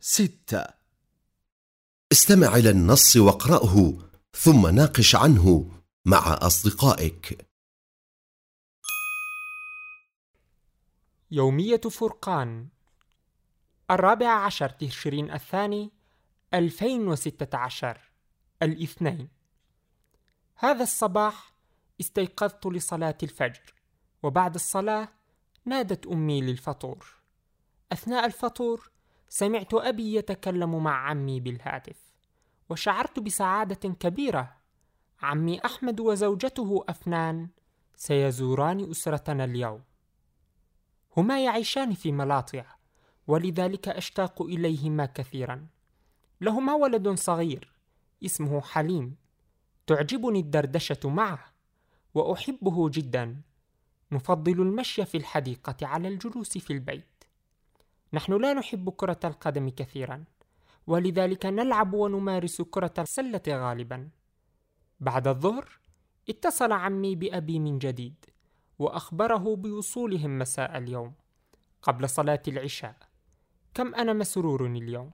ستة. استمع إلى النص واقرأه ثم ناقش عنه مع أصدقائك. يومية فرقان الرابع عشر تشرين الثاني 2016 الاثنين. هذا الصباح استيقظت لصلاة الفجر وبعد الصلاة نادت أمي للفطور. أثناء الفطور سمعت أبي يتكلم مع عمي بالهاتف وشعرت بسعادة كبيرة. عمي أحمد وزوجته أفنان سيزوران أسرتنا اليوم. هما يعيشان في ملاطع ولذلك أشتاق إليهما كثيرا. لهما ولد صغير اسمه حليم. تعجبني الدردشة معه وأحبه جدا. نفضل المشي في الحديقة على الجلوس في البيت. نحن لا نحب كرة القدم كثيرا ولذلك نلعب ونمارس كرة السلة غالبا. بعد الظهر اتصل عمي بأبي من جديد وأخبره بوصولهم مساء اليوم قبل صلاة العشاء. كم أنا مسرور اليوم؟